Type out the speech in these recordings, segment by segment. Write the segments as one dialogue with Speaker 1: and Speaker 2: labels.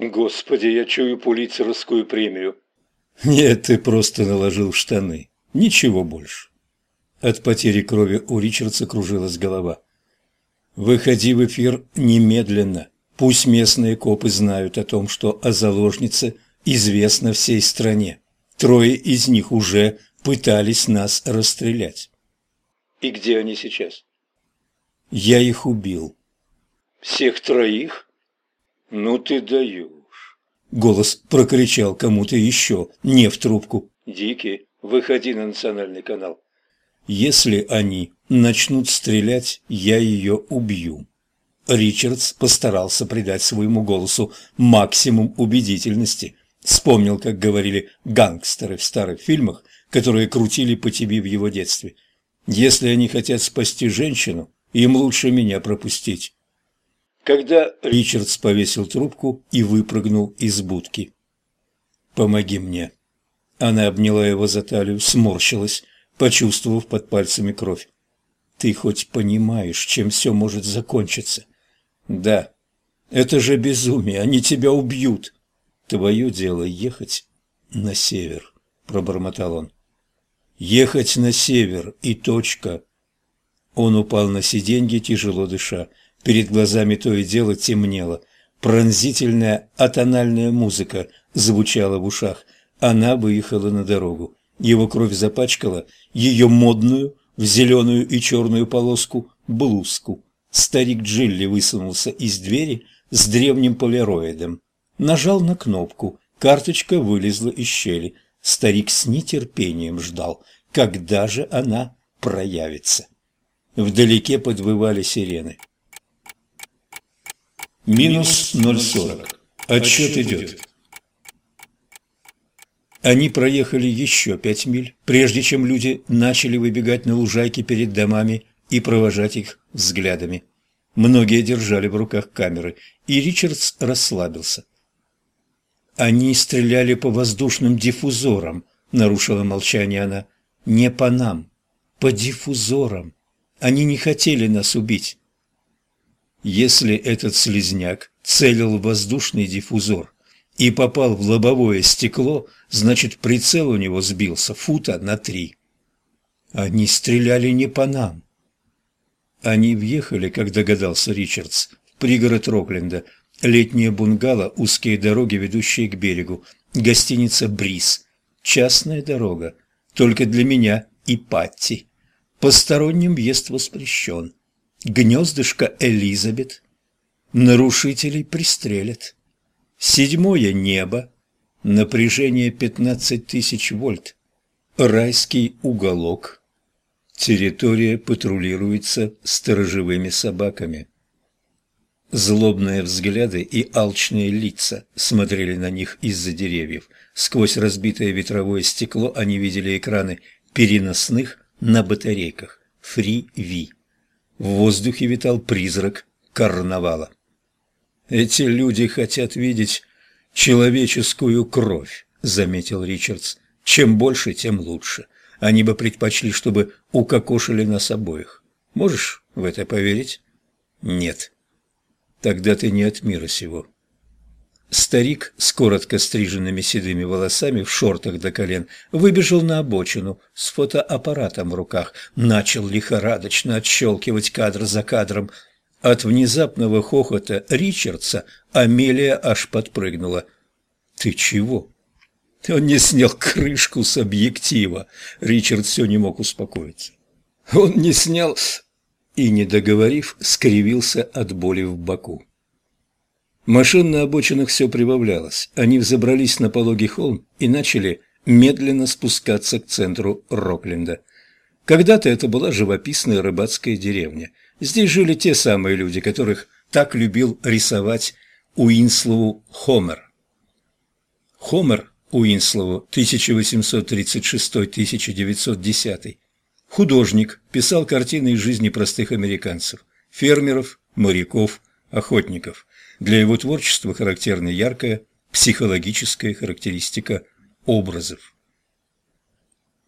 Speaker 1: Господи, я чую пулицеровскую премию.
Speaker 2: Нет, ты просто наложил штаны. Ничего больше. От потери крови у Ричардса кружилась голова. Выходи в эфир немедленно. Пусть местные копы знают о том, что о заложнице известно всей стране. Трое из них уже пытались нас расстрелять.
Speaker 1: И где они сейчас?
Speaker 2: Я их убил.
Speaker 1: Всех троих? Ну ты даешь.
Speaker 2: Голос прокричал кому-то еще, не в трубку.
Speaker 1: Дикий, выходи на национальный канал.
Speaker 2: Если они начнут стрелять, я ее убью. Ричардс постарался придать своему голосу максимум убедительности. Вспомнил, как говорили гангстеры в старых фильмах, которые крутили по тебе в его детстве. Если они хотят спасти женщину, им лучше меня пропустить.
Speaker 1: Когда
Speaker 2: Ричардс повесил трубку и выпрыгнул из будки. «Помоги мне». Она обняла его за талию, сморщилась, почувствовав под пальцами кровь. «Ты хоть понимаешь, чем все может закончиться?» «Да. Это же безумие, они тебя убьют!» «Твое дело ехать на север», — пробормотал он. «Ехать на север и точка». Он упал на сиденье, тяжело дыша. Перед глазами то и дело темнело. Пронзительная атональная музыка звучала в ушах. Она выехала на дорогу. Его кровь запачкала ее модную в зеленую и черную полоску блузку. Старик Джилли высунулся из двери с древним полироидом. Нажал на кнопку, карточка вылезла из щели. Старик с нетерпением ждал, когда же она проявится. Вдалеке подвывали сирены. Минус 0,40. Отсчет идет. Они проехали еще пять миль, прежде чем люди начали выбегать на лужайки перед домами и провожать их взглядами. Многие держали в руках камеры, и Ричардс расслабился. «Они стреляли по воздушным диффузорам», — нарушила молчание она. «Не по нам, по диффузорам. Они не хотели нас убить». Если этот слезняк целил воздушный диффузор и попал в лобовое стекло, значит, прицел у него сбился фута на три. Они стреляли не по нам. Они въехали, как догадался Ричардс, в пригород Рокленда. Летние бунгало, узкие дороги, ведущие к берегу. Гостиница «Бриз». Частная дорога. Только для меня и Патти. Посторонним въезд воспрещен. Гнездышко Элизабет. Нарушителей пристрелят. Седьмое небо. Напряжение 15 тысяч вольт. Райский уголок. Территория патрулируется сторожевыми собаками. Злобные взгляды и алчные лица смотрели на них из-за деревьев. Сквозь разбитое ветровое стекло они видели экраны переносных на батарейках. Фри-Ви. В воздухе витал призрак карнавала. «Эти люди хотят видеть человеческую кровь», — заметил Ричардс. «Чем больше, тем лучше. Они бы предпочли, чтобы укокошили нас обоих. Можешь в это поверить? Нет. Тогда ты не от мира сего. Старик с коротко стриженными седыми волосами в шортах до колен выбежал на обочину с фотоаппаратом в руках, начал лихорадочно отщелкивать кадр за кадром. От внезапного хохота Ричардса Амелия аж подпрыгнула. «Ты чего?» Он не снял крышку с объектива. Ричард все не мог успокоиться. Он не снял... И, не договорив, скривился от боли в боку. Машин на обочинах все прибавлялось. Они взобрались на пологий холм и начали медленно спускаться к центру Рокленда. Когда-то это была живописная рыбацкая деревня. Здесь жили те самые люди, которых так любил рисовать Уинслоу Хомер. Хомер Уинслоу 1836-1910. Художник, писал картины из жизни простых американцев, фермеров, моряков, охотников. Для его творчества характерна яркая психологическая характеристика образов.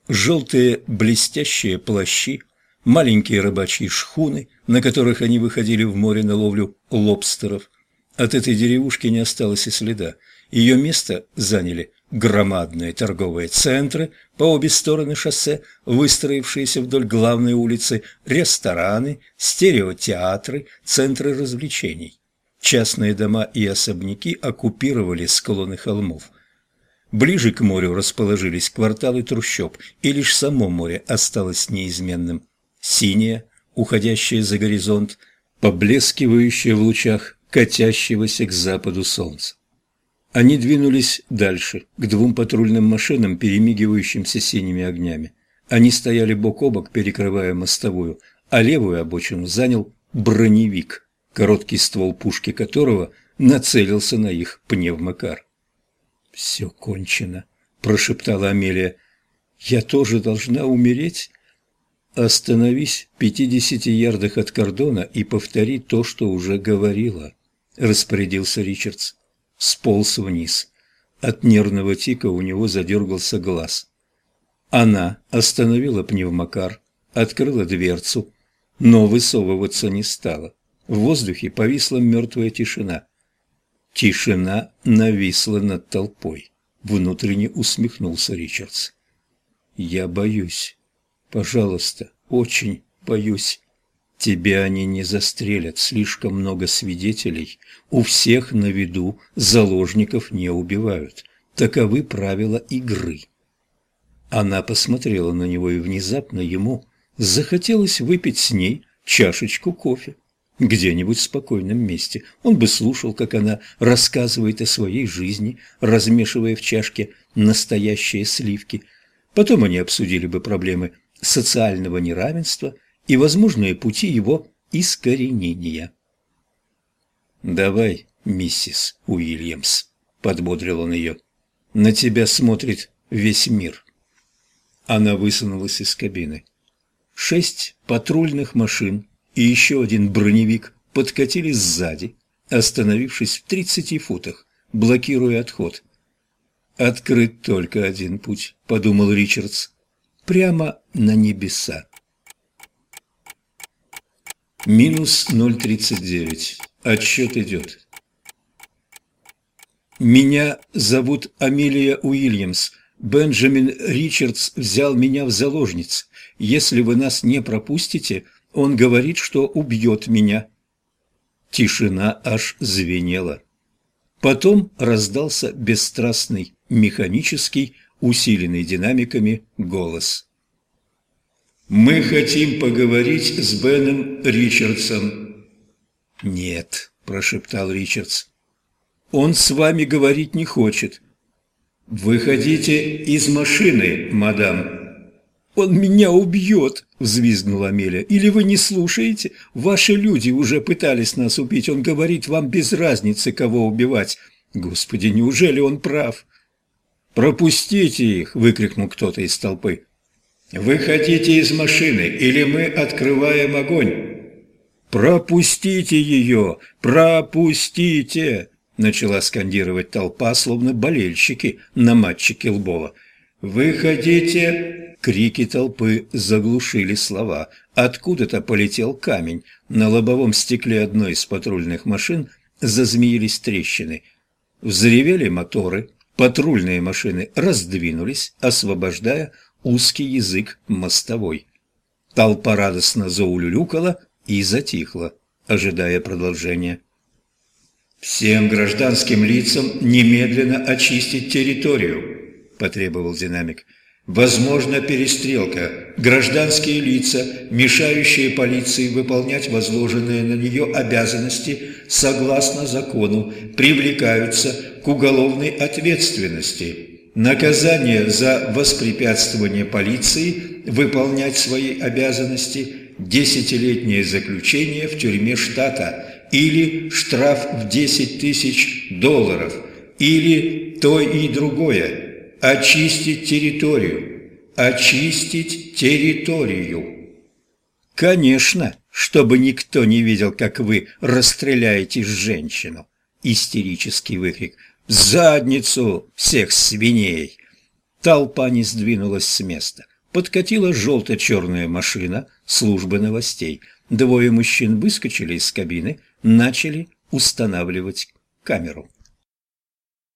Speaker 2: Желтые блестящие плащи, маленькие рыбачьи шхуны, на которых они выходили в море на ловлю лобстеров, От этой деревушки не осталось и следа. Ее место заняли громадные торговые центры по обе стороны шоссе, выстроившиеся вдоль главной улицы, рестораны, стереотеатры, центры развлечений. Частные дома и особняки оккупировали склоны холмов. Ближе к морю расположились кварталы трущоб, и лишь само море осталось неизменным. Синее, уходящее за горизонт, поблескивающее в лучах катящегося к западу солнца. Они двинулись дальше, к двум патрульным машинам, перемигивающимся синими огнями. Они стояли бок о бок, перекрывая мостовую, а левую обочину занял броневик, короткий ствол пушки которого нацелился на их пневмокар. «Все кончено», – прошептала Амелия. «Я тоже должна умереть?» «Остановись в пятидесяти ярдах от кордона и повтори то, что уже говорила», – распорядился Ричардс сполз вниз. От нервного тика у него задергался глаз. Она остановила пневмокар, открыла дверцу, но высовываться не стала. В воздухе повисла мертвая тишина. Тишина нависла над толпой. Внутренне усмехнулся Ричардс. «Я боюсь. Пожалуйста, очень боюсь. Тебя они не застрелят, слишком много свидетелей. У всех на виду заложников не убивают. Таковы правила игры. Она посмотрела на него, и внезапно ему захотелось выпить с ней чашечку кофе. Где-нибудь в спокойном месте. Он бы слушал, как она рассказывает о своей жизни, размешивая в чашке настоящие сливки. Потом они обсудили бы проблемы социального неравенства – и возможные пути его искоренения. «Давай, миссис Уильямс», — подбодрил он ее, — «на тебя смотрит весь мир». Она высунулась из кабины. Шесть патрульных машин и еще один броневик подкатили сзади, остановившись в тридцати футах, блокируя отход. «Открыт только один путь», — подумал Ричардс, — «прямо на небеса». Минус 0,39. Отсчет идет. Меня зовут Амелия Уильямс. Бенджамин Ричардс взял меня в заложниц. Если вы нас не пропустите, он говорит, что убьет меня. Тишина аж звенела. Потом раздался бесстрастный, механический, усиленный динамиками голос. «Мы хотим поговорить с Беном Ричардсом». «Нет», – прошептал Ричардс. «Он с вами говорить не хочет». «Выходите из машины, мадам». «Он меня убьет!» – взвизгнула Амелия. «Или вы не слушаете? Ваши люди уже пытались нас убить. Он говорит, вам без разницы, кого убивать. Господи, неужели он прав?» «Пропустите их!» – выкрикнул кто-то из толпы. «Выходите из машины, или мы открываем огонь!» «Пропустите ее! Пропустите!» Начала скандировать толпа, словно болельщики на матче Килбола. «Выходите!» Крики толпы заглушили слова. Откуда-то полетел камень. На лобовом стекле одной из патрульных машин зазмеились трещины. Взревели моторы. Патрульные машины раздвинулись, освобождая узкий язык мостовой. Толпа радостно заулюлюкала и затихла, ожидая продолжения. «Всем гражданским лицам немедленно очистить территорию», – потребовал динамик. «Возможно перестрелка. Гражданские лица, мешающие полиции выполнять возложенные на нее обязанности согласно закону, привлекаются к уголовной ответственности». Наказание за воспрепятствование полиции выполнять свои обязанности – десятилетнее заключение в тюрьме штата или штраф в 10 тысяч долларов, или то и другое. Очистить территорию. Очистить территорию. Конечно, чтобы никто не видел, как вы расстреляете женщину. Истерический выкрик – задницу всех свиней!» Толпа не сдвинулась с места. Подкатила желто-черная машина службы новостей. Двое мужчин выскочили из кабины, начали устанавливать камеру.